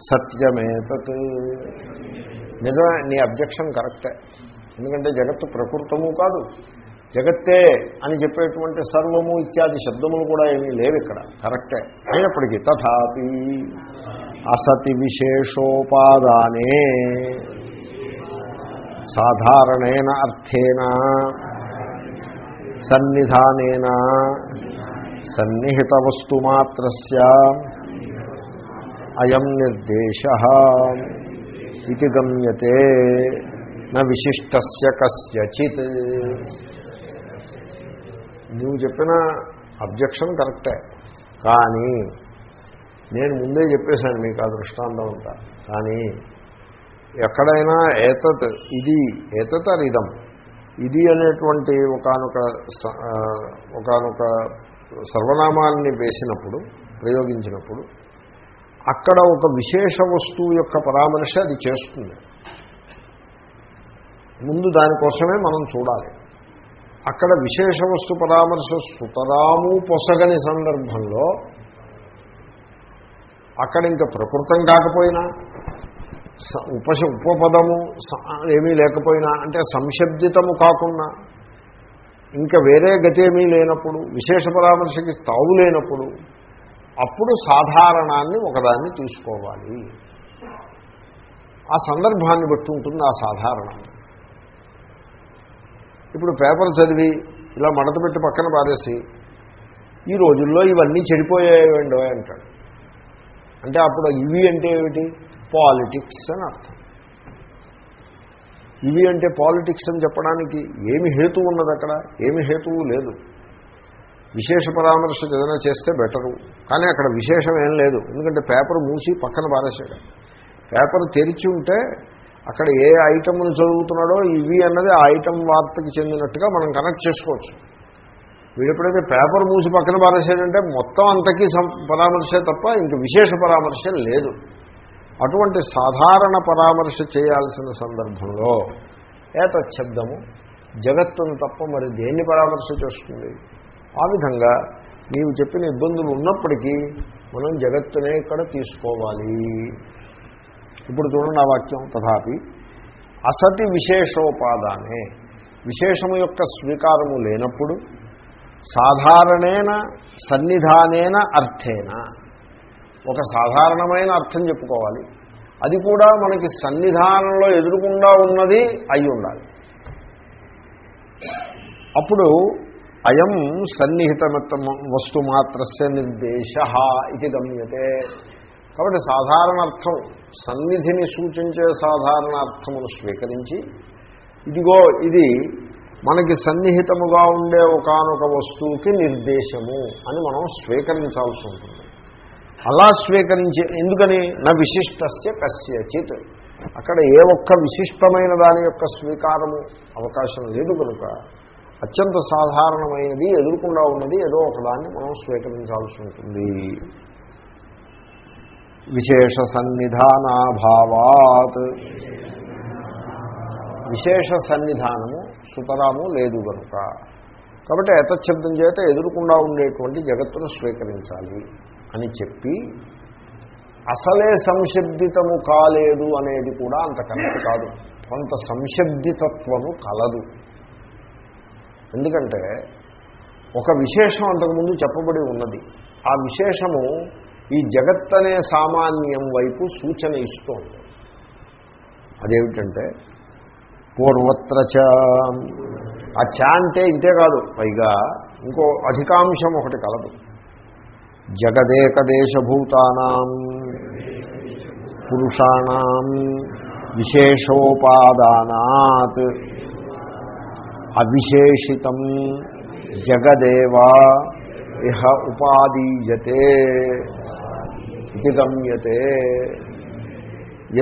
సత్యమేతత్. నిజమే నీ అబ్జెక్షన్ కరెక్టే. ఎందుకంటే జగత్తు ప్రకృతము కాదు. జగత్తే అని చెప్పేటువంటి సర్వము ఇత్యాది శబ్దములు కూడా ఏమీ లేవు ఇక్కడ కరెక్టే. అయినప్పటికీ తథాపి అసతి విశేషోపాదానే సాధారణేన అర్థేన సన్నిధానేన సన్నిహిత వస్తుమాత్రస్య. అయం నిర్దేశ ఇది గమ్యతే న విశిష్టస్య కస్యచిత్. నువ్వు చెప్పిన అబ్జెక్షన్ కరెక్టే. కానీ నేను ముందే చెప్పేశాను మీకు ఆ దృష్టాంతం అంతా. కానీ ఎక్కడైనా ఏతత్ ఇది ఏతత్ అరిదం ఇది. అనేటువంటి ఒకనొక ఒకనొక సర్వనామాన్ని వేసినప్పుడు ప్రయోగించినప్పుడు అక్కడ ఒక విశేష వస్తువు యొక్క పరామర్శ అది చేస్తుంది. ముందు దానికోసమే మనం చూడాలి. అక్కడ విశేష వస్తు పరామర్శ సుతరాము పొసగని సందర్భంలో అక్కడ ఇంకా ప్రకృతం కాకపోయినా ఉపశ ఉపపదము ఏమీ లేకపోయినా అంటే సంశబ్దితము కాకుండా ఇంకా వేరే గతేమీ లేనప్పుడు విశేష పరామర్శకి తావు లేనప్పుడు అప్పుడు సాధారణాన్ని ఒకదాన్ని తీసుకోవాలి. ఆ సందర్భాన్ని బట్టి ఉంటుంది ఆ సాధారణం. ఇప్పుడు పేపర్ చదివి ఇలా మడత పెట్టి పక్కన పారేసి ఈ రోజుల్లో ఇవన్నీ చెడిపోయాయండో అంటాడు. అంటే అప్పుడు ఇవి అంటే ఏమిటి? పాలిటిక్స్ అని అర్థం. ఇవి అంటే పాలిటిక్స్ అని చెప్పడానికి ఏమి హేతు ఉన్నది అక్కడ ఏమి హేతువు లేదు. విశేష పరామర్శ ఏదైనా చేస్తే బెటరు. కానీ అక్కడ విశేషం ఏం లేదు. ఎందుకంటే పేపర్ మూసి పక్కన పారేసాడు పేపర్ తెరిచి ఉంటే అక్కడ ఏ ఐటమ్ను చదువుతున్నాడో ఇవి అన్నది ఆ ఐటమ్ వార్తకి చెందినట్టుగా మనం కనెక్ట్ చేసుకోవచ్చు. వీడెప్పుడైతే పేపర్ మూసి పక్కన పారేసాడంటే మొత్తం అంతకీ పరామర్శే తప్ప ఇంక విశేష పరామర్శ లేదు. అటువంటి సాధారణ పరామర్శ చేయాల్సిన సందర్భంలో ఏతశబ్దము జగత్తును తప్ప మరి దేన్ని పరామర్శ చేస్తుంది? ఆ విధంగా నీవు చెప్పిన ఇబ్బందులు ఉన్నప్పటికీ మనం జగత్తునే ఇక్కడ తీసుకోవాలి. ఇప్పుడు చూడండి ఆ వాక్యం తథాపి అసతి విశేషోపాదానే విశేషము యొక్క స్వీకారము లేనప్పుడు సాధారణేన సన్నిధానేన అర్థేన. ఒక సాధారణమైన అర్థం చెప్పుకోవాలి. అది కూడా మనకి సన్నిధానంలో ఎదురుకుండా ఉన్నది అయి ఉండాలి అప్పుడు అయం సన్నిహితమత్త వస్తు మాత్రస్య నిర్దేశ ఇది గమ్యతే. కాబట్టి సాధారణార్థం సన్నిధిని సూచించే సాధారణార్థమును స్వీకరించి ఇదిగో ఇది మనకి సన్నిహితముగా ఉండే ఒకనొక వస్తువుకి నిర్దేశము అని మనం స్వీకరించాల్సి ఉంటుంది. అలా స్వీకరించే ఎందుకని? నా విశిష్టస్య కస్యచిత్. అక్కడ ఏ ఒక్క విశిష్టమైన దాని యొక్క స్వీకారము అవకాశం లేదు కనుక అత్యంత సాధారణమైనది ఎదుర్కొండా ఉన్నది ఏదో ఒకదాన్ని మనం స్వీకరించాల్సి ఉంటుంది. విశేష సన్నిధానాభావాత్. విశేష సన్నిధానము సుతరాము లేదు కనుక కాబట్టి ఏతశబ్దం చేత ఎదురుకుండా ఉండేటువంటి జగత్తును స్వీకరించాలి అని చెప్పి అసలే సంశబ్దితము కాలేదు అనేది కూడా అంత కరెక్ట్ కాదు. కొంత సంశబ్దితత్వము కలదు. ఎందుకంటే ఒక విశేషం అంతకుముందు చెప్పబడి ఉన్నది. ఆ విశేషము ఈ జగత్ అనే సామాన్యం వైపు సూచన ఇస్తోంది. అదేమిటంటే పూర్వత్ర చ ఆ చ అంటే ఇంతే కాదు పైగా ఇంకో అధికాంశం ఒకటి కలదు. జగదేకదేశభూతానాం పురుషాణం విశేషోపాదానాత్ అవిశేషితం జగదేవా ఇహ ఉపాదీయతే ఇది గమ్యతే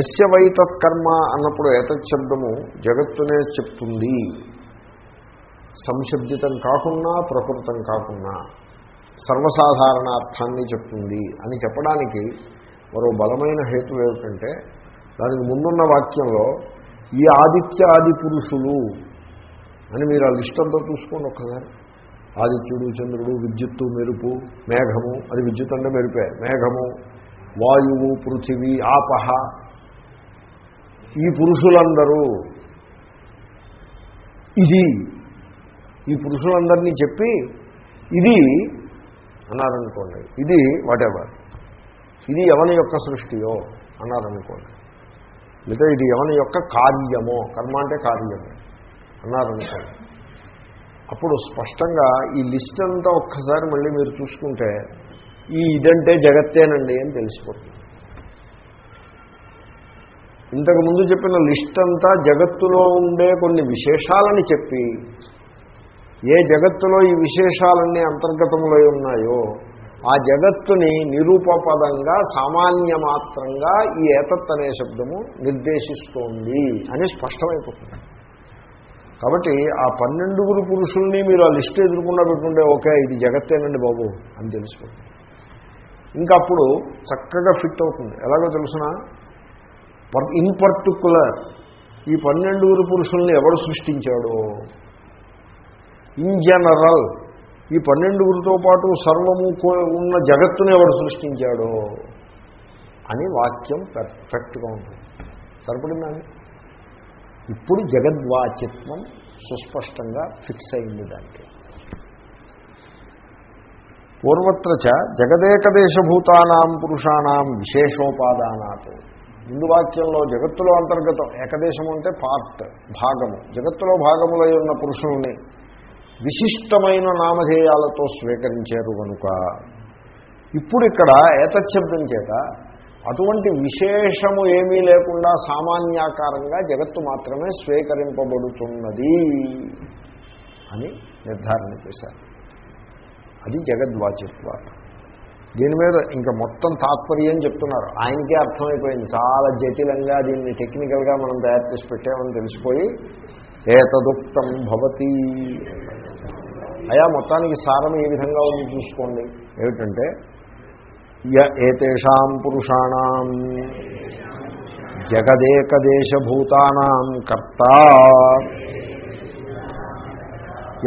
ఎస్య వైతత్కర్మ అన్నప్పుడు ఏతశబ్దము జగత్తునే చెప్తుంది. సంశబ్దితం కాకుండా ప్రకృతం కాకుండా సర్వసాధారణ అర్థాన్ని చెప్తుంది అని చెప్పడానికి మరో బలమైన హేతు ఏమిటంటే దానికి ముందున్న వాక్యంలో ఈ ఆదిత్య ఆది పురుషులు అని మీరు ఆ లిస్ట్ అంతా చూసుకోండి ఒక్కసారి. ఆదిత్యుడు చంద్రుడు విద్యుత్తు మెరుపు మేఘము అది విద్యుత్ అంటే మెరిపే మేఘము వాయువు పృథివీ ఆపహ. ఈ పురుషులందరూ ఇది. ఈ పురుషులందరినీ చెప్పి ఇది అన్నారనుకోండి. ఇది వాటెవర్ ఇది ఎవని యొక్క సృష్టియో అన్నారనుకోండి. లేదా ఇది ఎవని యొక్క కార్యమో. కర్మ అంటే కార్యము. అన్నారనుకోండి. అప్పుడు స్పష్టంగా ఈ లిస్ట్ అంతా ఒక్కసారి మళ్ళీ మీరు చూసుకుంటే ఈ ఇదంటే జగత్తేనండి అని తెలిసిపోతుంది. ఇంతకుముందు చెప్పిన లిస్ట్ అంతా జగత్తులో ఉండే కొన్ని విశేషాలని చెప్పి ఏ జగత్తులో ఈ విశేషాలన్నీ అంతర్గతములై ఉన్నాయో ఆ జగత్తుని నిరూపపదంగా సామాన్య మాత్రంగా ఈ ఏతత్ అనే శబ్దము నిర్దేశిస్తోంది అని స్పష్టమైపోతుంది. కాబట్టి ఆ పన్నెండుగురు పురుషుల్ని మీరు ఆ లిస్ట్ ఎదుర్కొన్నా పెట్టుకుంటే ఓకే ఇది జగత్తేనండి బాబు అని తెలిసిపోతుంది ఇంకా అప్పుడు చక్కగా ఫిట్ అవుతుంది. ఎలాగో తెలుసిన? ఇన్ పర్టికులర్ ఈ పన్నెండుగురు పురుషుల్ని ఎవడు సృష్టించాడో? ఇన్ జనరల్ ఈ పన్నెండుగురితో పాటు సర్వము ఉన్న జగత్తుని ఎవడు సృష్టించాడో? అని వాక్యం పర్ఫెక్ట్గా ఉంటుంది. సరిపడిందండి ఇప్పుడు జగద్వాచిత్వం సుస్పష్టంగా ఫిక్స్ అయింది దానికి. పూర్వత్ర జగదేకదేశభూతానాం పురుషాణం విశేషోపాదానాత్. ముందు వాక్యంలో జగత్తులో అంతర్గతం ఏకదేశం అంటే పార్ట్ భాగము. జగత్తులో భాగములై ఉన్న పురుషుల్ని విశిష్టమైన నామధేయాలతో స్వీకరించారు కనుక ఇప్పుడు ఇక్కడ ఏతశబ్దం చేత అటువంటి విశేషము ఏమీ లేకుండా సామాన్యాకారంగా జగత్తు మాత్రమే స్వీకరింపబడుతున్నది అని నిర్ధారణ చేశారు. అది జగద్వాచిత్వ దీని మీద ఇంకా మొత్తం తాత్పర్యం చెప్తున్నారు. ఆయనకే అర్థమైపోయింది. చాలా జటిలంగా దీన్ని టెక్నికల్గా మనం తయారు చేసి పెట్టామని తెలిసిపోయి ఏతదుక్తం భవతి. అయా మొత్తానికి సారం ఏ విధంగా ఉంది చూసుకోండి. ఏమిటంటే య ఏతేషాం పురుషాణం. జగదేకదేశభూతానాం కర్త.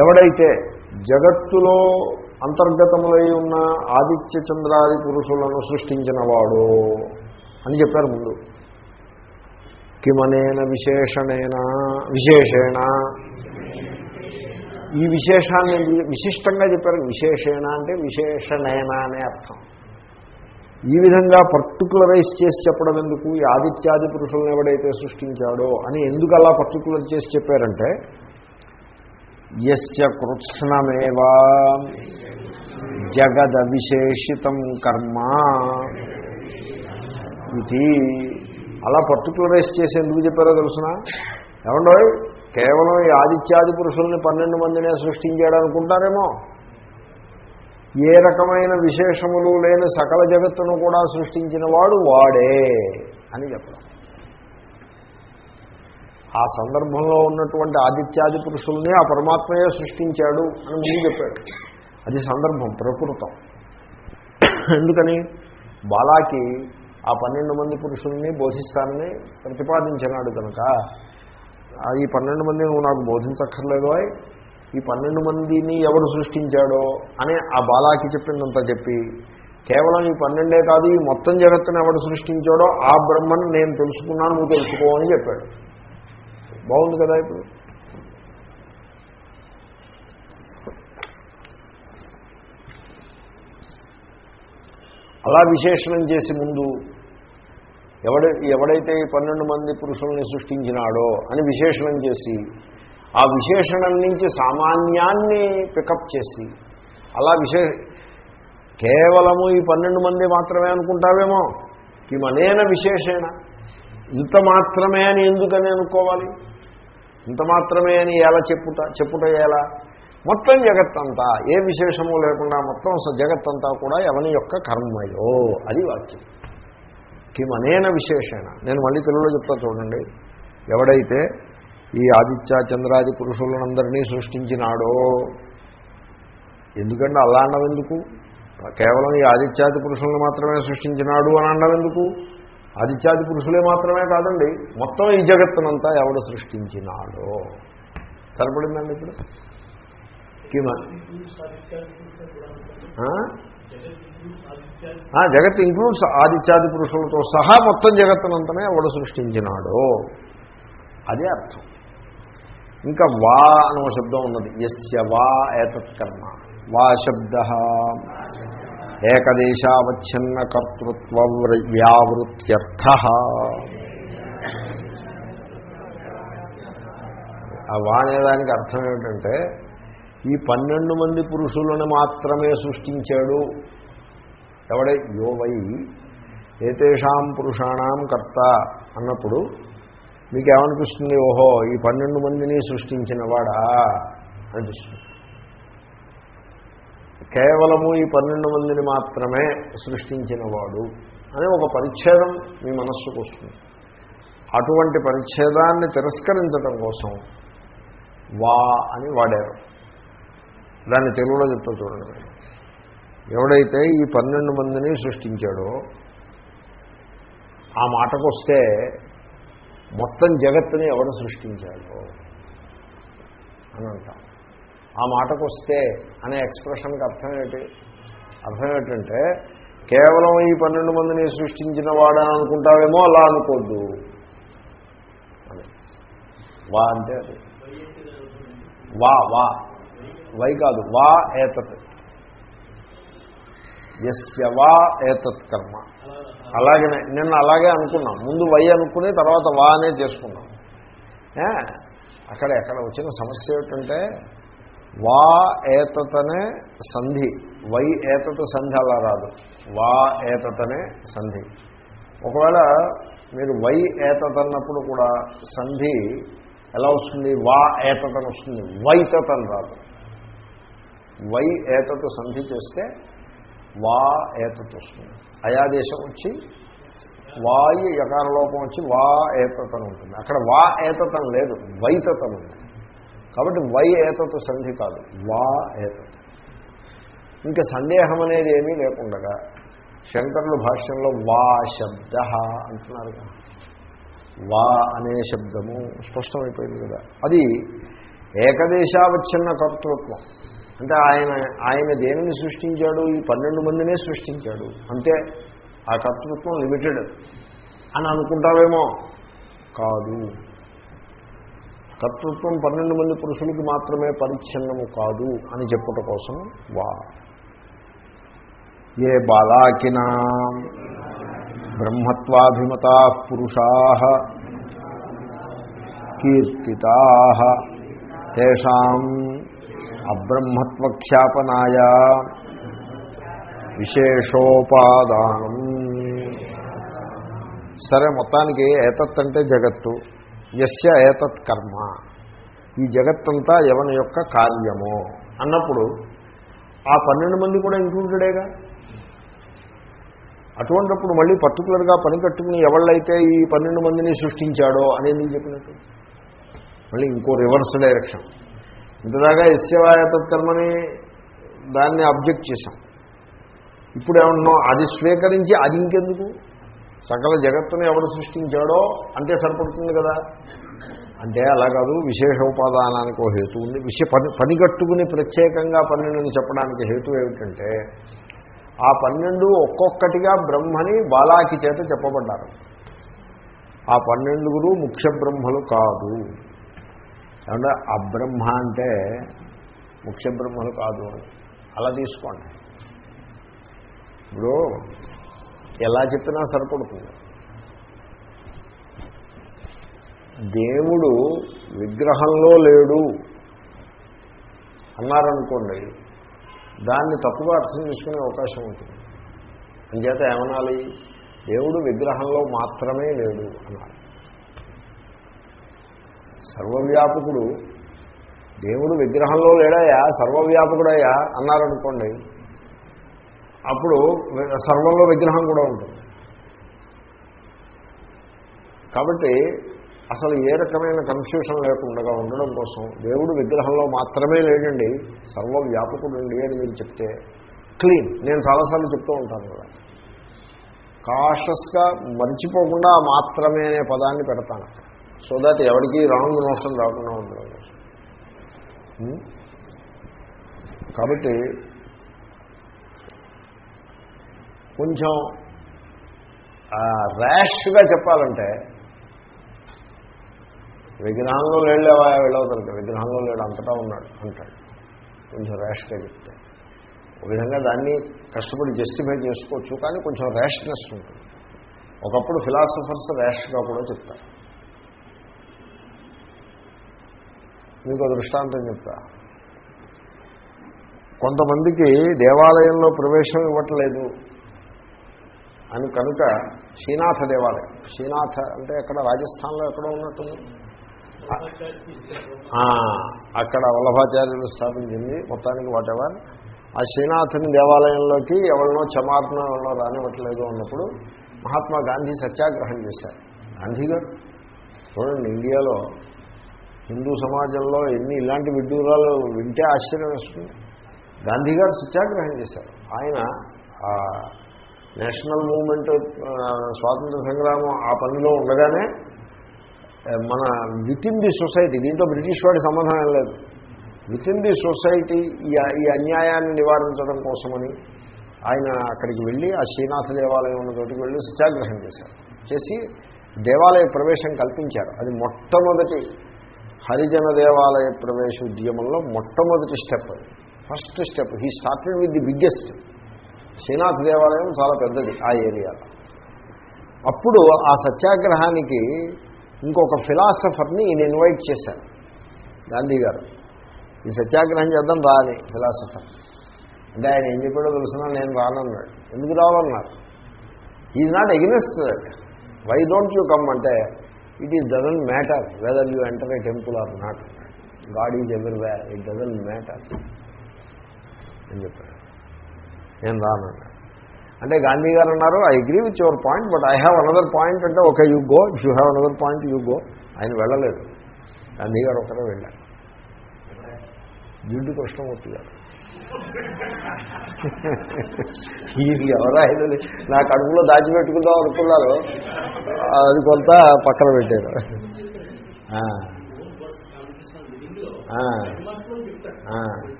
ఎవడైతే జగత్తులో అంతర్గతములై ఉన్న ఆదిత్య చంద్రాది పురుషులను సృష్టించినవాడు అని చెప్పారు ముందు. కిమనేన విశేషణేన విశేషేణ. ఈ విశేషాన్ని విశిష్టంగా చెప్పారు విశేషేణ అంటే విశేషణేన అనే అర్థం. ఈ విధంగా పర్టికులరైజ్ చేసి చెప్పడం ఎందుకు ఈ ఆదిత్యాది పురుషులను ఎవడైతే సృష్టించాడో అని ఎందుకు అలా పర్టికులర్ చేసి చెప్పారంటే యస్య కృత్స్నమేవా జగద విశేషితం కర్మ ఇది. అలా పర్టికులరైజ్ చేసి ఎందుకు చెప్పారో తెలుసిన? ఏమండో కేవలం ఈ ఆదిత్యాది పురుషుల్ని పన్నెండు మందినే సృష్టించాడు అనుకుంటారేమో ఏ రకమైన విశేషములు లేని సకల జగత్తును కూడా సృష్టించిన వాడు వాడే అని చెప్పడం. ఆ సందర్భంలో ఉన్నటువంటి ఆదిత్యాది పురుషుల్ని ఆ పరమాత్మయే సృష్టించాడు అని ముందు చెప్పాడు. అది సందర్భం ప్రకృతం. ఎందుకని? బాలాకి ఆ పన్నెండు మంది పురుషుల్ని బోధిస్తానని ప్రతిపాదించినాడు కనుక ఈ పన్నెండు మంది నువ్వు నాకు బోధించక్కర్లేదు ఈ పన్నెండు మందిని ఎవరు సృష్టించాడో అని ఆ బాలాకి చెప్పిందంతా చెప్పి కేవలం ఈ పన్నెండే కాదు ఈ మొత్తం జగత్తును ఎవడు సృష్టించాడో ఆ బ్రహ్మను నేను తెలుసుకున్నాను నువ్వు తెలుసుకో అని చెప్పాడు. బాగుంది కదా ఇప్పుడు? అలా విశేషణం చేసి ముందు ఎవడ ఎవడైతే ఈ పన్నెండు మంది పురుషుల్ని సృష్టించినాడో అని విశేషణం చేసి ఆ విశేషణం నుంచి సామాన్యాన్ని పికప్ చేసి అలా విశేష కేవలము ఈ పన్నెండు మంది మాత్రమే అనుకుంటావేమో? కిమనేన విశేషణ. ఇంత మాత్రమే అని ఎందుకని అనుకోవాలి? ఇంత మాత్రమే అని ఎలా చెప్పుట చెప్పుట ఎలా? మొత్తం జగత్తంతా ఏ విశేషము లేకుండా మొత్తం స- జగత్తంతా కూడా ఎవని యొక్క కర్మయో అది వాక్యం. కిమనేన విశేషణ. నేను మళ్ళీ తెలుగులో చెప్తా చూడండి. ఎవడైతే ఈ ఆదిత్య చంద్రాది పురుషులనందరినీ సృష్టించినాడో. ఎందుకంటే అలా అనడం ఎందుకు కేవలం ఈ ఆదిత్యాది పురుషులను మాత్రమే సృష్టించినాడు అని అనడం ఎందుకు ఆదిత్యాది పురుషులే మాత్రమే కాదండి. మొత్తం ఈ జగత్తునంతా ఎవడు సృష్టించినాడో. సరిపడిందండి ఇప్పుడు? కిమ. ఆ? జగత్ ఇంక్లూడ్స్ ఆదిత్యాది పురుషులతో సహా మొత్తం జగత్తునంతనే ఎవడు సృష్టించినాడో. అదే అర్థం. ఇంకా వా అనే ఒక శబ్దం ఉన్నది. ఎస్య వా ఏతత్కర్మ వా శబ్ద. ఏకదేశావచ్ఛిన్న కర్తృత్వ వ్యావృత్యర్థ. ఆ వా అనేదానికి అర్థం ఏమిటంటే ఈ పన్నెండు మంది పురుషులను మాత్రమే సృష్టించాడు. ఎవడే? యో వై. ఏతేషాం పురుషాణం కర్త అన్నప్పుడు మీకు ఏమనిపిస్తుంది ఓహో ఈ పన్నెండు మందిని సృష్టించిన వాడా? అనిపిస్తుంది. కేవలము ఈ పన్నెండు మందిని మాత్రమే సృష్టించినవాడు అనే ఒక పరిచ్ఛేదం మీ మనస్సుకు వస్తుంది. అటువంటి పరిచ్ఛేదాన్ని తిరస్కరించడం కోసం వా అని వాడారు. దాన్ని తెలుగులో చెప్తా చూడండి. ఎవడైతే ఈ పన్నెండు మందిని సృష్టించాడో ఆ మాటకు వస్తే మొత్తం జగత్తుని ఎవరు సృష్టించాడో అని అంటాం ఆ మాటకొస్తే అనే ఎక్స్ప్రెషన్కి అర్థం ఏంటి? అర్థం ఏంటంటే కేవలం ఈ పన్నెండు మందిని సృష్టించిన వాడని అనుకుంటావేమో అలా అనుకోద్దు. అని. వా అంటే అది. వా వా. వై కాదు. వా ఏతత్. ఎస్యవా ఏతత్ కర్మ. నిన్న అలాగే అనుకున్నాం. ముందు వై అనుకుని తర్వాత వా అనే చేసుకున్నాం. అక్కడ ఎక్కడ వచ్చిన సమస్య ఏమిటంటే వా ఏతతనే సంధి. వై ఏతత సంధి అలా రాదు. వా ఏతతనే సంధి. ఒకవేళ మీరు వై ఏతత్ అన్నప్పుడు కూడా సంధి ఎలా వస్తుంది? వా ఏతతను వస్తుంది. వైతతని రాదు. వై ఏతత సంధి చేస్తే వా ఏతత్ వస్తుంది. అయాదేశం వచ్చి వాయు యకార లోపం వచ్చి వా ఏతతను ఉంటుంది. అక్కడ వా ఏతతం లేదు వైతతం ఉంది. కాబట్టి వై ఏతత్ సంధి కాదు వా ఏతత్. ఇంకా సందేహం అనేది ఏమీ లేకుండగా శంకరులు భాష్యంలో వా శబ్ద అంటున్నారు వా అనే శబ్దము స్పష్టమైపోయింది కదా. అది ఏకదేశావచ్ఛిన్న కర్తృత్వం అంటే ఆయన ఆయన దేనిని సృష్టించాడు? ఈ పన్నెండు మందినే సృష్టించాడు. అంతే ఆ కర్తృత్వం లిమిటెడ్ అని అనుకుంటావేమో? కాదు. కర్తృత్వం పన్నెండు మంది పురుషులకి మాత్రమే పరిచ్ఛిన్నము కాదు అని చెప్పుట కోసం వా. ఏ బాలాకినా బ్రహ్మత్వాభిమతా పురుషా కీర్తితా. తేషాం అబ్రహ్మత్వఖ్యాపనాయ విశేషోపాదానం. సరే మొత్తానికి ఏతత్ అంటే జగత్తు. యస్య ఏతత్ కర్మ. ఈ జగత్తంతా ఎవని యొక్క కార్యము అన్నప్పుడు ఆ పన్నెండు మంది కూడా ఇంక్లూడెడేగా? అటువంటిప్పుడు మళ్ళీ పర్టికులర్గా పని కట్టుకుని ఎవళ్ళైతే ఈ పన్నెండు మందిని సృష్టించాడో అనేది చెప్పినట్టు. మళ్ళీ ఇంకో రివర్స్ డైరెక్షన్. ఇంతదాకా యస్యవాయతత్కర్మని దాన్ని అబ్జెక్ట్ చేశాం. ఇప్పుడు ఏమన్నాం అది స్వీకరించి అది ఇంకెందుకు? సకల జగత్తుని ఎవడు సృష్టించాడో అంటే సరిపడుతుంది కదా. అంటే అలా కాదు విశేషోపాదానానికి ఒక హేతు ఉంది. విష పని పని ప్రత్యేకంగా పన్నెండుని చెప్పడానికి హేతు ఏమిటంటే ఆ పన్నెండు ఒక్కొక్కటిగా బ్రహ్మని బాలాకి చేత చెప్పబడ్డారు. ఆ పన్నెండుగురు ముఖ్య బ్రహ్మలు కాదు. ఏమంటే అబ్రహ్మ అంటే ముఖ్య బ్రహ్మలు కాదు అలా తీసుకోండి. ఇప్పుడు ఎలా చెప్పినా సరిపడుతుంది. దేవుడు విగ్రహంలో లేడు అన్నారనుకోండి దాన్ని తప్పుగా అర్థం చేసుకునే అవకాశం ఉంటుంది. అంచేత ఏమనాలి? దేవుడు విగ్రహంలో మాత్రమే లేడు అన్నారు. సర్వవ్యాపకుడు. దేవుడు విగ్రహంలో లేడాయా సర్వవ్యాపకుడయ్యా అన్నారనుకోండి. అప్పుడు సర్వంలో విగ్రహం కూడా ఉంటుంది. కాబట్టి అసలు ఏ రకమైన కన్ఫ్యూషన్ లేకుండా ఉండడం కోసం దేవుడు విగ్రహంలో మాత్రమే లేడండి సర్వవ్యాపకుడు అండి అని మీరు చెప్తే క్లీన్. నేను చాలాసార్లు చెప్తూ ఉంటాను కదా. కాషస్గా మర్చిపోకుండా మాత్రమే అనే పదాన్ని పెడతాను. సో దాట్ ఎవరికి రాంగ్ నోషన్ రాకుండా ఉంటుంది hmm? కాబట్టి కొంచెం ర్యాష్గా చెప్పాలంటే విగ్రహంలో లేళ్ళేవా వెళ్ళవతలకి విగ్రహంలో లేడు అంతటా ఉన్నాడు అంటాడు. కొంచెం ర్యాష్గా చెప్తే. ఒక విధంగా దాన్ని కష్టపడి జస్టిఫై చేసుకోవచ్చు కానీ కొంచెం ర్యాష్నెస్ ఉంటుంది. ఒకప్పుడు ఫిలాసఫర్స్ ర్యాష్గా కూడా చెప్తారు. మీకు దృష్టాంతం చెప్తా. కొంతమందికి దేవాలయంలో ప్రవేశం ఇవ్వట్లేదు అని కనుక శ్రీనాథ దేవాలయం శ్రీనాథ అంటే ఎక్కడ రాజస్థాన్లో ఎక్కడో ఉన్నట్టుంది? అక్కడ వల్లభాచార్యులు స్థాపించింది మొత్తానికి వాటెవర్? ఆ శ్రీనాథుని దేవాలయంలోకి ఎవరినో చమార్నో ఎవరినో రానివ్వట్లేదు అన్నప్పుడు మహాత్మా గాంధీ సత్యాగ్రహం చేశారు. గాంధీ గారు చూడండి ఇండియాలో హిందూ సమాజంలో ఎన్ని ఇలాంటి విడ్డూరాలు వింటే ఆశ్చర్యం వస్తుంది. గాంధీ గారు సత్యాగ్రహం చేశారు. ఆయన నేషనల్ మూవ్మెంట్ స్వాతంత్ర సంగ్రామం ఆ పనిలో ఉండగానే మన విత్ ఇన్ ది సొసైటీ దీంట్లో బ్రిటిష్ వాడి సంబంధం ఏం లేదు. విత్ ఇన్ ది సొసైటీ ఈ ఈ అన్యాయాన్ని నివారించడం కోసమని ఆయన అక్కడికి వెళ్ళి ఆ శ్రీనాథ దేవాలయం ఉన్న చోటికి వెళ్ళి సత్యాగ్రహం చేశారు. చేసి దేవాలయ ప్రవేశం కల్పించారు. అది మొట్టమొదటి హరిజన దేవాలయ ప్రవేశ ఉద్యమంలో మొట్టమొదటి స్టెప్ అది. First step. He started with the biggest. Srinath దేవాలయం చాలా పెద్దది ఆ ఏరియాలో అప్పుడు ఆ సత్యాగ్రహానికి ఇంకొక ఫిలాసఫర్ని ఈయన ఇన్వైట్ చేశాను గాంధీ గారు. ఈ సత్యాగ్రహం చేద్దాం రాని ఫిలాసఫర్. అంటే ఆయన ఏం చెప్పాడో తెలుసునా? నేను రానన్నాడు. ఎందుకు రావాలన్నారు? Is not earnest that why don't you come అంటే it is doesn't matter whether you enter a temple or not God is everywhere it doesn't matter అని చెప్పాడు. నేను రానన్నాడు అంటే గాంధీ గారు అన్నారు I agree with your point but I have another point అంటే okay you go you have another point you go ఆయన వెళ్ళలేదు. గాంధీ గారు ఒకరే వెళ్ళారు. జిడ్డు కృష్ణమూర్తి గారు. ఇది ఎవరో నా కడుపులో దాచిపెట్టుకుందాం అనుకున్నారు అది కొంత పక్కన పెట్టారు.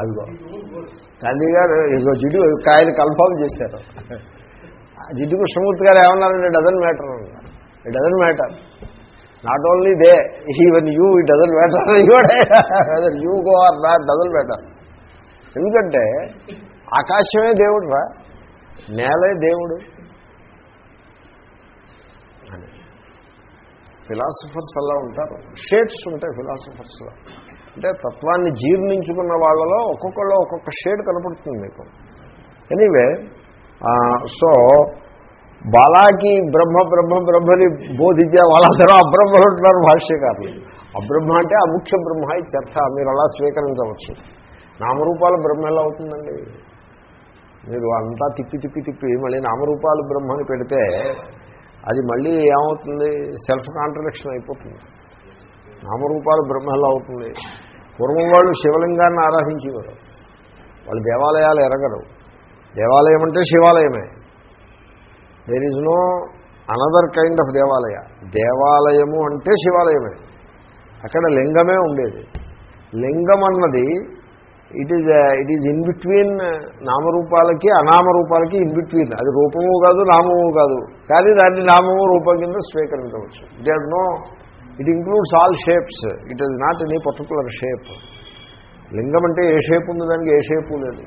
అదిగో. గాంధీ గారు ఇదిగో జిడ్డు కాయలు కన్ఫర్మ్ చేశారు. ఆ జిడ్డు కృష్ణమూర్తి గారు ఏమన్నారంటే డజన్ మ్యాటర్ అన్నారు. Doesn't matter not only they even you it doesn't matter you go or not doesn't matter ఎందుకంటే ఆకాశమే దేవుడు రా నేలే దేవుడు. అని. ఫిలాసఫర్స్ అలా ఉంటారు. షేడ్స్ ఉంటాయి ఫిలాసఫర్స్లో అంటే తత్వాన్ని జీర్ణించుకున్న వాళ్ళలో ఒక్కొక్కళ్ళు ఒక్కొక్క షేడ్ కనపడుతుంది మీకు. ఎనీవే సో బాలాకి బ్రహ్మ బ్రహ్మ బ్రహ్మని బోధించే వాళ్ళందరూ అబ్రహ్మలు ఉంటున్నారు భాష్యకారులు. అబ్రహ్మ అంటే అముఖ్య బ్రహ్మ చర్చ మీరు అలా స్వీకరించవచ్చు. నామరూపాల బ్రహ్మ ఎలా అవుతుందండి. మీరు అంతా తిప్పి తిప్పి తిప్పి మళ్ళీ నామరూపాలు బ్రహ్మని పెడితే అది మళ్ళీ ఏమవుతుంది? సెల్ఫ్ కాంట్రడిక్షన్ అయిపోతుంది. నామరూపాలు బ్రహ్మ ఎలా అవుతుంది. పూర్వం వాళ్ళు శివలింగాన్ని ఆరాధించేవారు. వాళ్ళు దేవాలయాలు ఎరగరు. దేవాలయం అంటే శివాలయమే. There is no another kind of దేవాలయ. దేవాలయము అంటే శివాలయమే. అక్కడ లింగమే ఉండేది. లింగం అన్నది it is it is in between నామరూపాలకి అనామరూపాలకి ఇన్ బిట్వీన్ అది రూపము కాదు నామము కాదు. కానీ దాన్ని నామము రూపం కింద స్వీకరించవచ్చు. It are no it includes all shapes it is not any particular shape లింగం అంటే ఏ షేప్ ఉంది దానికి? ఏ షేపు లేదు.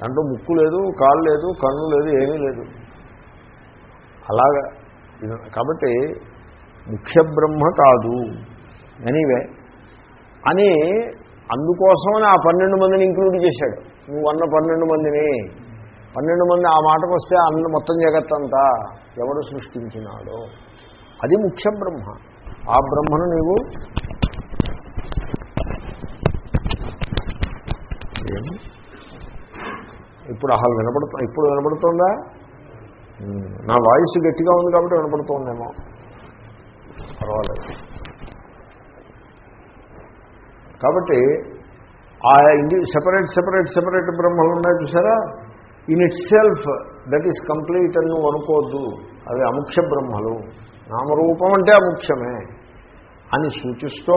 దాంట్లో ముక్కు లేదు కాలు లేదు కన్ను లేదు ఏమీ లేదు. అలాగా. కాబట్టి ముఖ్య బ్రహ్మ కాదు. ఎనీవే. అని అందుకోసమని ఆ పన్నెండు మందిని ఇంక్లూడ్ చేశాడు. నువ్వు అన్న పన్నెండు మందిని. పన్నెండు మంది ఆ మాటకు వస్తే అన్న మొత్తం జగత్తంతా ఎవడు సృష్టించినాడో. అది ముఖ్య బ్రహ్మ. ఆ బ్రహ్మను నీవు ఇప్పుడు అసలు వినపడుతు ఇప్పుడు వినపడుతుందా? నా వాయిస్ గట్టిగా ఉంది కాబట్టి వినపడుతోందేమో. పర్వాలేదు. కాబట్టి ఆ ఇండి సెపరేట్ సెపరేట్ సెపరేట్ బ్రహ్మలు ఉన్నాయి చూసారా? In itself that is complete అని నువ్వు అనుకోవద్దు అవి అముఖ్య బ్రహ్మలు. నామరూపం అంటే అముఖ్యమే అని సూచిస్తూ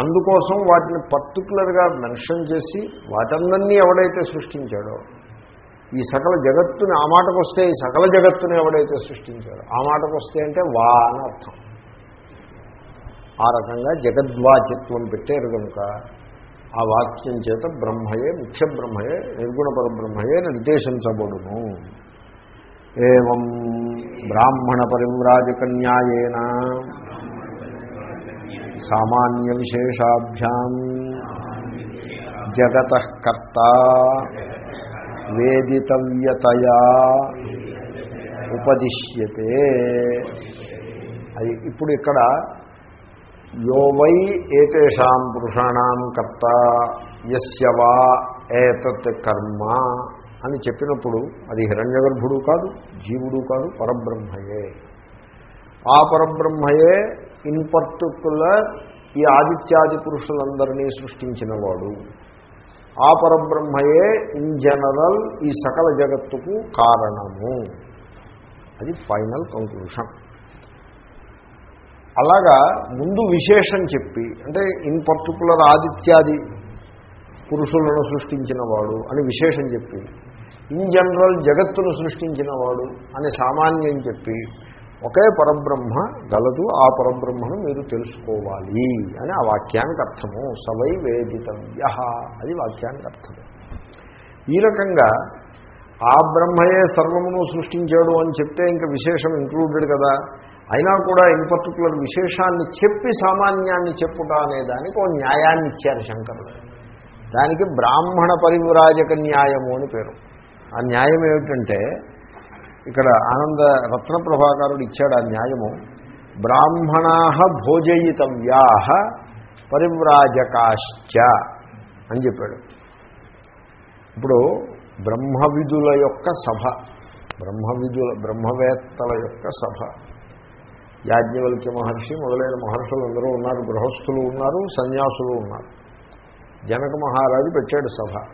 అందుకోసం వాటిని పర్టికులర్గా మెన్షన్ చేసి వాటందరినీ ఎవడైతే సృష్టించాడో ఈ సకల జగత్తుని ఆ మాటకు వస్తే ఈ సకల జగత్తుని ఎవడైతే సృష్టించాడో ఆ మాటకు వస్తే అంటే వా అని అర్థం. ఆ రకంగా జగద్వాచిత్వం పెట్టారు కనుక ఆ వాక్యం చేత బ్రహ్మయే ముఖ్య బ్రహ్మయే నిర్గుణ పరబ్రహ్మయే నిర్దేశించబడును. ఏం బ్రాహ్మణ పరివ్రాజకన్యాయేన సామాన్య విశేషాభ్యాం జగత కర్త వేదితవ్యతయా ఉపదిశ్యతే. అది ఇప్పుడు ఇక్కడ యో వై ఏతేషాం పురుషాణం కర్త యస్య వా ఏతత్ కర్మ అని చెప్పినప్పుడు అది హిరణ్యగర్భుడు కాదు జీవుడు కాదు పరబ్రహ్మయే. ఆ పరబ్రహ్మయే ఇన్ పర్టికులర్ ఈ ఆదిత్యాది పురుషులందరినీ సృష్టించినవాడు. ఆ పరబ్రహ్మయే ఇన్ జనరల్ ఈ సకల జగత్తుకు కారణము. అది ఫైనల్ కంక్లూషన్. అలాగా ముందు విశేషం చెప్పి అంటే ఇన్ పర్టికులర్ ఆదిత్యాది పురుషులను సృష్టించిన వాడు అని విశేషం చెప్పి ఇన్ జనరల్ జగత్తును సృష్టించిన వాడు అని సామాన్యం చెప్పి ఒకే పరబ్రహ్మ గలదు ఆ పరబ్రహ్మను మీరు తెలుసుకోవాలి అని ఆ వాక్యానికి అర్థము సవై వేదితవ్య అది వాక్యానికి అర్థము ఈ రకంగా ఆ బ్రహ్మయే సర్వమును సృష్టించాడు అని చెప్తే ఇంకా విశేషం ఇంక్లూడెడ్ కదా. అయినా కూడా ఇన్ పర్టికులర్ విశేషాన్ని చెప్పి సామాన్యాన్ని చెప్పుట అనే దానికి ఓ న్యాయాన్ని ఇచ్చారు శంకరుడు. దానికి బ్రాహ్మణ పరివిరాజక న్యాయము అని పేరు. ఆ న్యాయం ఏమిటంటే ఇక్కడ ఆనంద రత్న ప్రభాకారుడు ఇచ్చాడు ఆ న్యాయము. బ్రాహ్మణా భోజయితవ్యా పరివ్రాజకాశ్చ అని చెప్పాడు. ఇప్పుడు బ్రహ్మవిధుల యొక్క సభ బ్రహ్మవిధుల బ్రహ్మవేత్తల యొక్క సభ. యాజ్ఞవల్క్య మహర్షి మొదలైన మహర్షులు అందరూ ఉన్నారు గృహస్థులు ఉన్నారు సన్యాసులు ఉన్నారు. జనక మహారాజు పెట్టాడు సభ.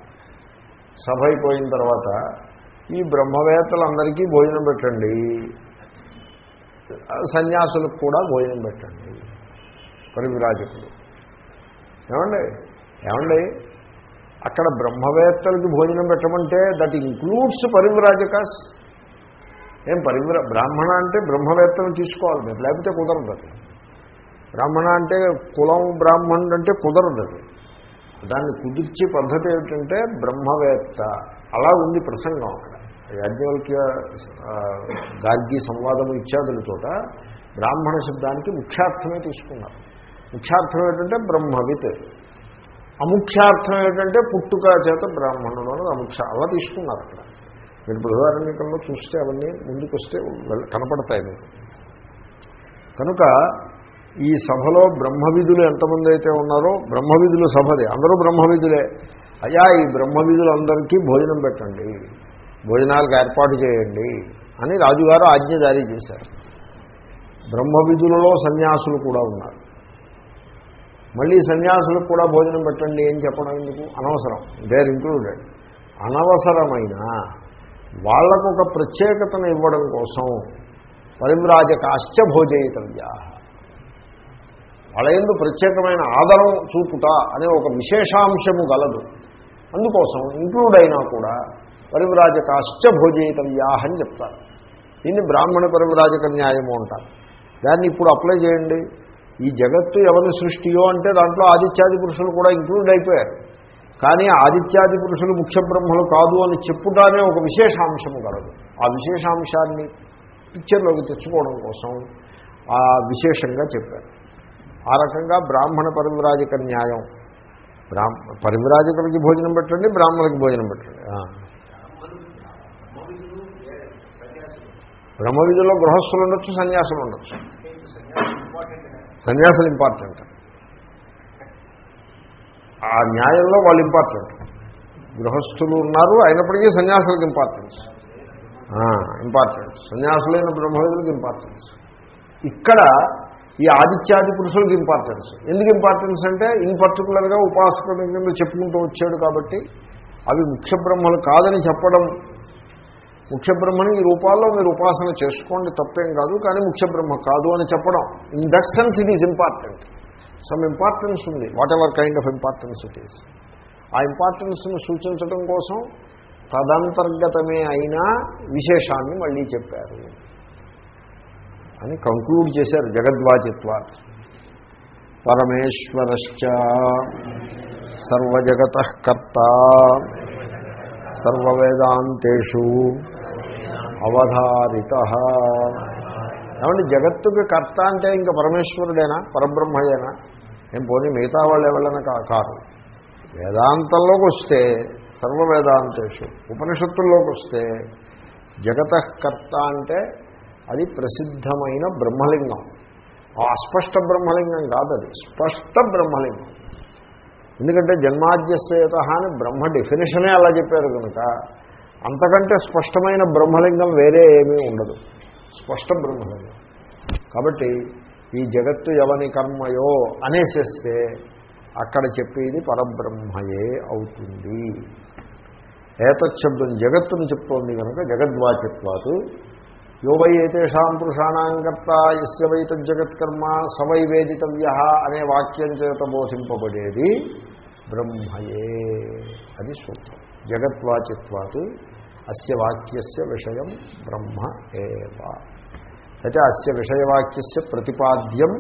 సభ అయిపోయిన తర్వాత ఈ బ్రహ్మవేత్తలందరికీ భోజనం పెట్టండి. సన్యాసులకు కూడా భోజనం పెట్టండి. పరివిరాజకుడు ఏమండి? ఏమండి? అక్కడ బ్రహ్మవేత్తలకి భోజనం పెట్టమంటే దట్ ఇంక్లూడ్స్ పరివిరాజకాస్ ఏం పరివిర బ్రాహ్మణ అంటే బ్రహ్మవేత్తలు తీసుకోవాలి మీరు లేకపోతే కుదరదు అది. బ్రాహ్మణ అంటే కులం బ్రాహ్మణుడు అంటే కుదరదు అది. దాన్ని కుదిర్చే పద్ధతి ఏమిటంటే బ్రహ్మవేత్త. అలా ఉంది ప్రసంగం అక్కడ. యాజ్ఞవల్క్య గార్గి సంవాదము ఇత్యాదులతోట బ్రాహ్మణ శబ్దానికి ముఖ్యార్థమే తీసుకున్నారు. ముఖ్యార్థం ఏంటంటే బ్రహ్మవిత్. అముఖ్యార్థం ఏంటంటే పుట్టుక చేత బ్రాహ్మణుడు అనేది అముఖ్య అలా తీసుకున్నారు అక్కడ. మీరు బృహదారణ్యకంలో చూస్తే అవన్నీ ముందుకు వస్తే కనపడతాయి మీకు. కనుక ఈ సభలో బ్రహ్మవిధులు ఎంతమంది అయితే ఉన్నారో బ్రహ్మవిధులు సభది అందరూ బ్రహ్మవిధులే. అయ్యా ఈ బ్రహ్మవిధులందరికీ భోజనం పెట్టండి. భోజనాలకు ఏర్పాటు చేయండి అని రాజుగారు ఆజ్ఞ జారీ చేశారు. బ్రహ్మవిధులలో సన్యాసులు కూడా ఉన్నారు. మళ్ళీ సన్యాసులకు కూడా భోజనం పెట్టండి అని చెప్పడం ఎందుకు? అనవసరం. దేర్ ఇంక్లూడెడ్ అనవసరమైన వాళ్ళకు ఒక ప్రత్యేకతను ఇవ్వడం కోసం పరివ్రాజకాశ్చ భోజయితవ్య వాళ్ళ ఎందు ప్రత్యేకమైన ఆదరం చూపుట అనే ఒక విశేషాంశము గలదు. అందుకోసం ఇంక్లూడ్ అయినా కూడా పరివ్రాజకాశ్చ భోజేతవ్యా అని చెప్తారు. దీన్ని బ్రాహ్మణ పరివ్రాజక న్యాయము అంటారు. దాన్ని ఇప్పుడు అప్లై చేయండి. ఈ జగత్తు ఎవరి సృష్టియో అంటే దాంట్లో ఆదిత్యాది పురుషులు కూడా ఇంక్లూడ్ అయిపోయారు. కానీ ఆదిత్యాది పురుషులు ముఖ్య బ్రహ్మలు కాదు అని చెప్పుటానే ఒక విశేషాంశము కలదు. ఆ విశేషాంశాన్ని పిక్చర్లోకి తెచ్చుకోవడం కోసం ఆ విశేషంగా చెప్పారు. ఆ రకంగా బ్రాహ్మణ పరివిరాజక న్యాయం. బ్రాహ్మ పరివిరాజకులకి భోజనం పెట్టండి బ్రాహ్మణులకి భోజనం పెట్టండి. బ్రహ్మవిధుల్లో గృహస్థులు ఉండొచ్చు సన్యాసులు ఉండొచ్చు. సన్యాసులు ఇంపార్టెంట్ ఆ న్యాయంలో వాళ్ళు ఇంపార్టెంట్ గృహస్థులు ఉన్నారు అయినప్పటికీ సన్యాసులకు ఇంపార్టెన్స్ ఇంపార్టెంట్ సన్యాసులైన బ్రహ్మవేదులకు ఇంపార్టెన్స్ ఇక్కడ ఈ ఆదిత్యాది పురుషులకు ఇంపార్టెన్స్ ఎందుకు ఇంపార్టెన్స్ అంటే ఇన్ పర్టికులర్గా ఉపాసకుల కింద చెప్పుకుంటూ వచ్చాడు కాబట్టి అవి ముఖ్య బ్రహ్మలు కాదని చెప్పడం ముఖ్య బ్రహ్మని ఈ రూపాల్లో మీరు ఉపాసన చేసుకోండి తప్పేం కాదు కానీ ముఖ్య బ్రహ్మ కాదు అని చెప్పడం. In that sense it is important some importance ఉంది. Whatever kind of importance it is ఆ ఇంపార్టెన్స్ను సూచించడం కోసం తదంతర్గతమే అయినా విశేషాన్ని మళ్ళీ చెప్పారు. అని కంక్లూడ్ చేశారు జగద్వాచిత్వా పరమేశ్వరశ్చ సర్వజగత కర్త. సర్వవేదాంతేషు అవధారిత. ఏమంటే జగత్తుకి కర్త అంటే ఇంకా పరమేశ్వరుడేనా? పరబ్రహ్మయేనా? ఏం పోనీ మిగతా వాళ్ళు ఎవరైనా కా కాదు. వేదాంతంలోకి వస్తే సర్వ వేదాంతేషు ఉపనిషత్తుల్లోకి వస్తే జగతకర్త అంటే అది ప్రసిద్ధమైన బ్రహ్మలింగం. ఆ అస్పష్ట బ్రహ్మలింగం కాదు అది. స్పష్ట బ్రహ్మలింగం. ఎందుకంటే జన్మాద్యసేత అని బ్రహ్మ డెఫినేషనే అలా చెప్పారు కనుక అంతకంటే స్పష్టమైన బ్రహ్మలింగం వేరే ఏమీ ఉండదు. స్పష్ట బ్రహ్మలింగం. కాబట్టి ఈ జగత్తు ఎవని కర్మయో అనేసేస్తే అక్కడ చెప్పేది పరబ్రహ్మయే అవుతుంది. ఏతశబ్దం జగత్తును చెప్తోంది కనుక జగద్వాచిత్వాతు యో వై ఏతేషాం పురుషాణాంకర్త ఎస్య వైత తజ్జగత్కర్మ సవై వేదితవ్య అనే వాక్యం చేత బోధింపబడేది బ్రహ్మయే. అది సూత్రం. జగద్వాచిత్వాత్ అస్య వాక్యస్య విషయం బ్రహ్మ ఏవ. అయితే అస్య విషయవాక్యస్య ప్రతిపాద్యం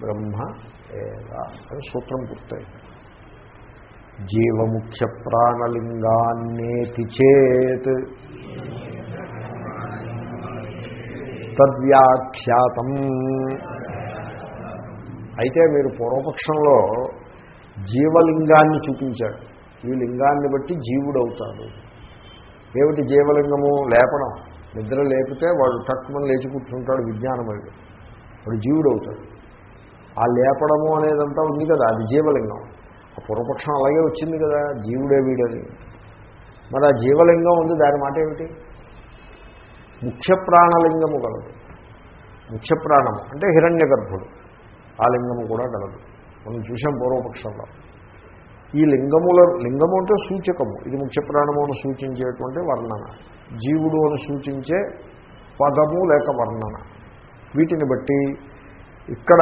బ్రహ్మ ఏవ. అని సూత్రం పూర్తయింది జీవముఖ్య ప్రాణలింగాన్నేతి చేత్ తద్వ్యాఖ్యాతం. అయితే మీరు పూర్వపక్షంలో జీవలింగాన్ని చూపించాడు ఈ లింగాన్ని బట్టి జీవుడవుతాడు. ఏమిటి జీవలింగము? లేపడం. నిద్ర లేపితే వాడు టక్కుమని లేచి కూర్చుంటాడు విజ్ఞానమయుడు వాడు జీవుడవుతాడు. ఆ లేపడము అనేదంతా ఉంది కదా అది జీవలింగం. ఆ పూర్వపక్షం అలాగే వచ్చింది కదా జీవుడే వీడని. మరి ఆ జీవలింగం ఉంది దాని మాట ఏమిటి? ముఖ్య ప్రాణలింగము కలదు ముఖ్య ప్రాణము అంటే హిరణ్య గర్భుడు ఆ లింగము కూడా కలదు మనం చూసాం పూర్వపక్షంలో. ఈ లింగముల లింగము అంటే సూచకము. ఇది ముఖ్య ప్రాణము అని సూచించేటువంటి వర్ణన. జీవుడు అని సూచించే పదము లేక వర్ణన. వీటిని బట్టి ఇక్కడ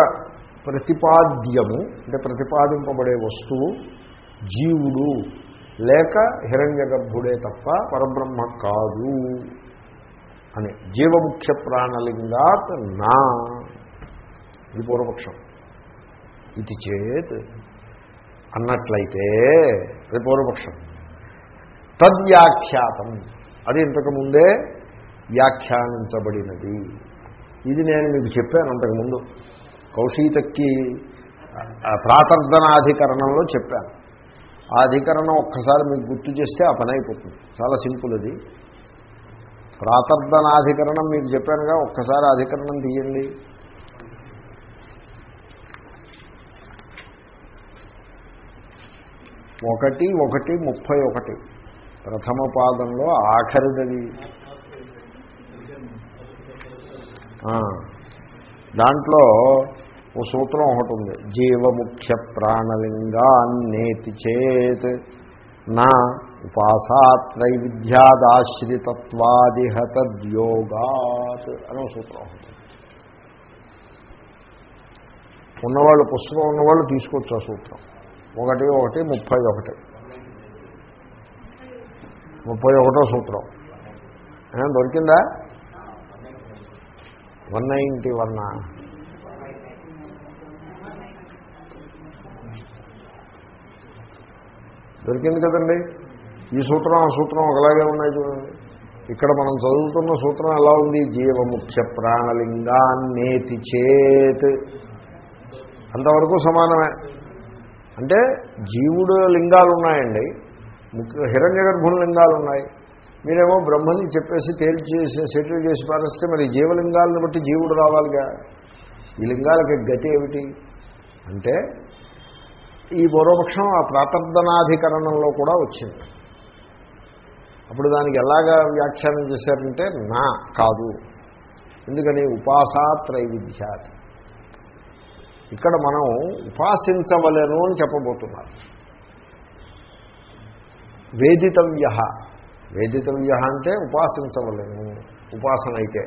ప్రతిపాద్యము అంటే ప్రతిపాదింపబడే వస్తువు జీవుడు లేక హిరణ్య గర్భుడే తప్ప పరబ్రహ్మ కాదు అని. జీవముఖ్య ప్రాణలింగాత్ నా. ఇది పూర్వపక్షం. ఇది చేత్ అన్నట్లయితే అది పూర్వపక్షం. తద్వ్యాఖ్యాతం. అది ఇంతకుముందే వ్యాఖ్యానించబడినది. ఇది నేను మీకు చెప్పాను అంతకుముందు. కౌశీతక్కి ప్రాతర్ధనాధికరణంలో చెప్పాను. ఆ అధికరణం ఒక్కసారి మీకు గుర్తు చేస్తే ఆ పని అయిపోతుంది. చాలా సింపుల్ అది. ప్రాతర్ధనాధికరణం మీకు చెప్పానుగా ఒక్కసారి అధికరణం తీయండి. ఒకటి ఒకటి ముప్పై ఒకటి. ప్రథమ పాదంలో ఆఖరిదది. దాంట్లో ఓ సూత్రం ఒకటి ఉంది జీవముఖ్య ప్రాణలింగాన్నేతి చేత్ నా ఉపాసాత్రైవిధ్యాదాశ్రితత్వాదిహతద్యోగాత్ అనే సూత్రం ఒకటి ఉన్నవాళ్ళు పుస్తకం ఉన్నవాళ్ళు తీసుకోవచ్చు ఆ సూత్రం. ఒకటి ఒకటి ముప్పై ఒకటి. ముప్పై ఒకటో సూత్రం. దొరికిందా? వన్ నైంటీ వన్ దొరికింది కదండి. ఈ సూత్రం ఆ సూత్రం ఒకలాగే ఉన్నాయి చూడండి. ఇక్కడ మనం చదువుతున్న సూత్రం ఎలా ఉంది? జీవముఖ్య ప్రాణలింగాన్నేతి చేత్. అంతవరకు సమానమే. అంటే జీవుడు లింగాలు ఉన్నాయండి ముఖ్య హిరణ్య గర్భుల లింగాలు ఉన్నాయి మీరేమో బ్రహ్మని చెప్పేసి తేల్చి చేసి సెటిల్ చేసి పారేస్తే మరి జీవలింగాలను బట్టి జీవుడు రావాలిగా? ఈ లింగాలకి గతి ఏమిటి? అంటే ఈ పూర్వపక్షం ఆ ప్రాతర్ధనాధికరణంలో కూడా వచ్చింది. అప్పుడు దానికి ఎలాగా వ్యాఖ్యానం చేశారంటే నా కాదు. ఎందుకని? ఉపాసా త్రైవిధ్యాది. ఇక్కడ మనం ఉపాసించవలను అని చెప్పబోతున్నారు. వేదితవ్య. వేదితవ్య అంటే ఉపాసించవలను ఉపాసన అయితే.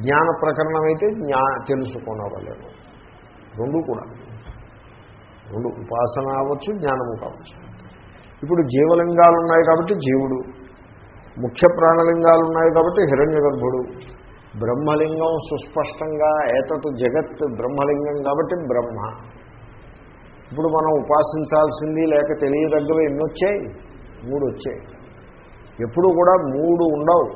జ్ఞాన ప్రకరణం అయితే జ్ఞా తెలుసుకోనవలను. రెండు కూడా. రెండు ఉపాసన అవ్వచ్చు జ్ఞానము కావచ్చు. ఇప్పుడు జీవలింగాలు ఉన్నాయి కాబట్టి జీవుడు ముఖ్య ప్రాణలింగాలు ఉన్నాయి కాబట్టి హిరణ్య గర్భుడు బ్రహ్మలింగం సుస్పష్టంగా ఏతత్ జగత్ బ్రహ్మలింగం కాబట్టి బ్రహ్మ. ఇప్పుడు మనం ఉపాసించాల్సింది లేక తెలియదగ్గవి ఎన్ని వచ్చాయి మూడు వచ్చాయి ఎప్పుడు కూడా మూడు ఉండవు.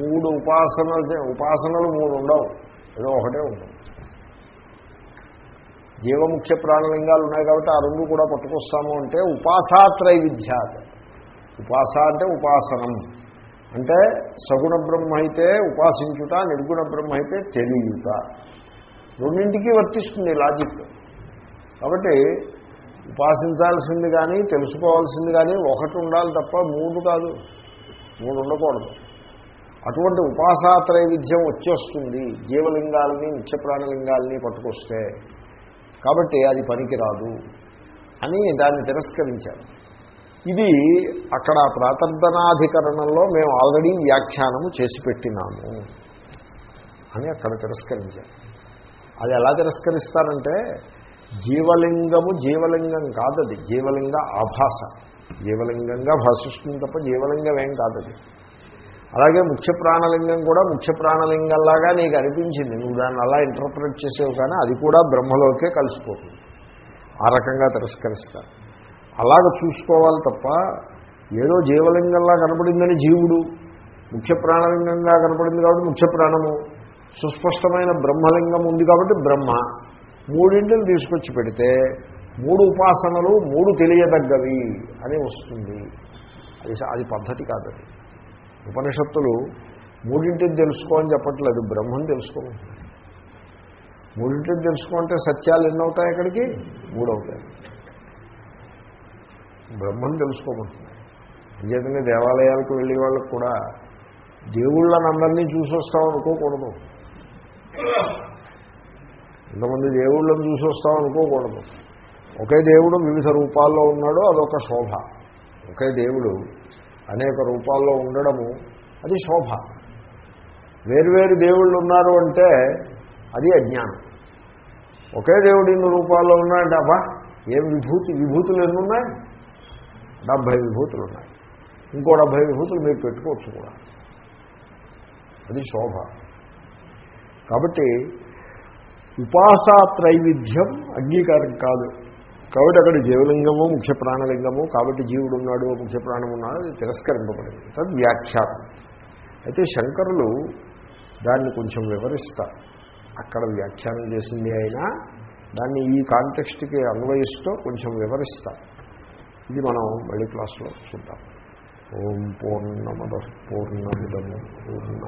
మూడు ఉపాసనలు ఉపాసనలు మూడు ఉండవు. ఏదో ఒకటే ఉంటుంది. జీవముఖ్య ప్రాణలింగాలు ఉన్నాయి కాబట్టి ఆ రెండు కూడా పట్టుకొస్తాము అంటే ఉపాసాత్రైవిధ్యాత్ ఉపాస అంటే ఉపాసనం. అంటే సగుణ బ్రహ్మ అయితే ఉపాసించుట నిర్గుణ బ్రహ్మ అయితే తెలియట. రెండింటికి వర్తిస్తుంది లాజిక్. కాబట్టి ఉపాసించాల్సింది కానీ తెలుసుకోవాల్సింది కానీ ఒకటి ఉండాలి తప్ప మూడు కాదు. మూడు ఉండకూడదు. అటువంటి ఉపాసాత్రయ విద్యం వచ్చేస్తుంది జీవలింగాలని నిత్యప్రాణలింగాలని పట్టుకొస్తే. కాబట్టి అది పనికిరాదు అని దాన్ని తిరస్కరించారు. ఇది అక్కడ ప్రాతర్ధనాధికరణంలో మేము ఆల్రెడీ వ్యాఖ్యానము చేసి పెట్టినాము అని అక్కడ తిరస్కరించారు. అది ఎలా తిరస్కరిస్తారంటే జీవలింగము జీవలింగం కాదది జీవలింగ ఆభాస. జీవలింగంగా భాషిస్తుంది తప్ప జీవలింగం ఏం కాదది. అలాగే ముఖ్య ప్రాణలింగం కూడా ముఖ్య ప్రాణలింగంలాగా నీకు అనిపించింది. నువ్వు దాన్ని అలా ఇంటర్ప్రిట్ చేసేవు కానీ అది కూడా బ్రహ్మలోకే కలిసిపోతుంది. ఆ రకంగా తిరస్కరిస్తారు. అలాగ చూసుకోవాలి తప్ప ఏదో జీవలింగంలా కనపడిందని జీవుడు ముఖ్య ప్రాణలింగంగా కనపడింది కాబట్టి ముఖ్య ప్రాణము సుస్పష్టమైన బ్రహ్మలింగం ఉంది కాబట్టి బ్రహ్మ. మూడింటిని తీసుకొచ్చి పెడితే మూడు ఉపాసనలు మూడు తెలియదగ్గవి అని వస్తుంది. అది అది పద్ధతి కాదది ఉపనిషత్తులు మూడింటిని తెలుసుకో అని చెప్పట్లేదు బ్రహ్మని తెలుసుకోమంటున్నాయి మూడింటిని తెలుసుకుంటే సత్యాలు ఎన్నవుతాయి అక్కడికి? మూడవుతాయి. బ్రహ్మను తెలుసుకోమంటున్నాయి అంచేతనే దేవాలయాలకు వెళ్ళే వాళ్ళకు కూడా దేవుళ్ళని అందరినీ చూసి వస్తాం అనుకోకూడదు ఇంతమంది దేవుళ్ళని చూసి వస్తాం అనుకోకూడదు ఒకే దేవుడు వివిధ రూపాల్లో ఉన్నాడు అదొక శోభ. ఒకే దేవుడు అనేక రూపాల్లో ఉండడము అది శోభ. వేరువేరు దేవుళ్ళు ఉన్నారు అంటే అది అజ్ఞానం. ఒకే దేవుడు ఇన్ని రూపాల్లో ఉన్నాడంటే అబ్బా ఏం విభూతి విభూతులు ఎన్నున్నాయి? డెబ్భై విభూతులు ఉన్నాయి. ఇంకో డెబ్భై విభూతులు మీరు పెట్టుకోవచ్చు కూడా. అది శోభ. కాబట్టి ఉపాసా త్రైవిధ్యం అంగీకారం కాదు. కాబట్టి అక్కడ జీవలింగము ముఖ్య ప్రాణలింగము కాబట్టి జీవుడు ఉన్నాడు ముఖ్య ప్రాణం ఉన్నాడు అది తిరస్కరింపబడింది. తద్ వ్యాఖ్యానం. అయితే శంకరులు దాన్ని కొంచెం వివరిస్తారు. అక్కడ వ్యాఖ్యానం చేసింది అయినా దాన్ని ఈ కాంటెక్స్ట్కి అన్వయిస్తూ కొంచెం వివరిస్తారు. ఇది మనం మళ్ళీ క్లాస్లో చూద్దాం. ఓం పూర్ణమద పూర్ణమిదము పూర్ణ